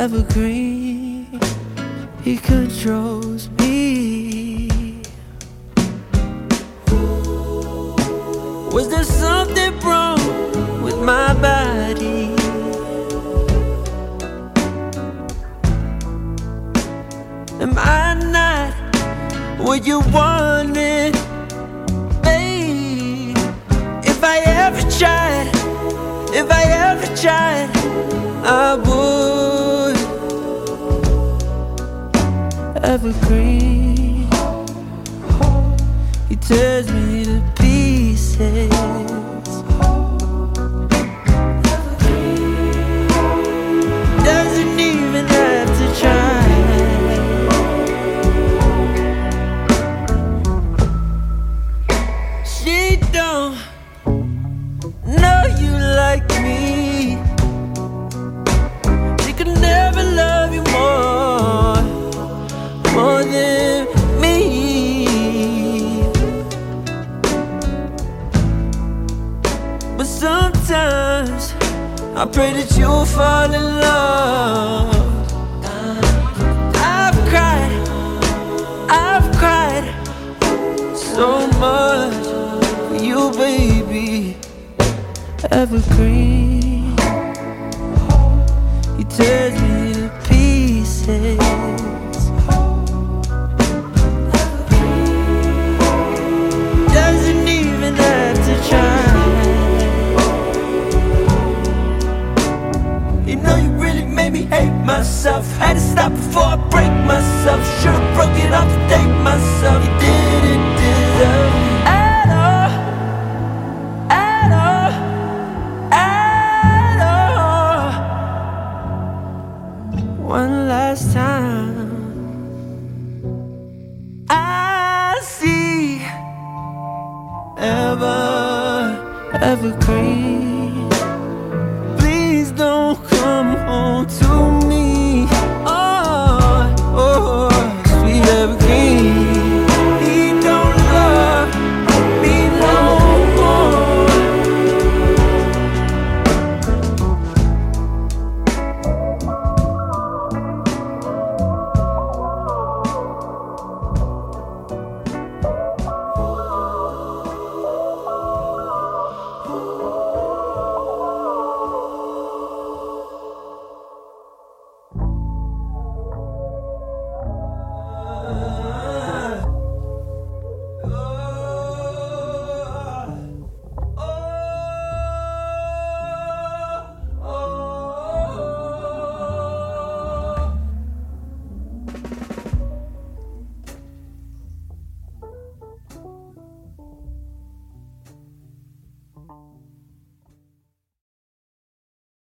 evergreen. He controls me. Was there something wrong with my body? Am I not what you wanted, babe? If I ever tried, if I ever tried, I would. Evergreen. He tears me to pieces. Sometimes I pray that you'll fall in love. I've cried, I've cried so much for you, baby. Evergreen, he tears me to pieces. Hate myself. Had to stop before I break myself. Should've broke it off to date myself. You didn't deserve at all, at all, at all. One last time, I see ever, evergreen.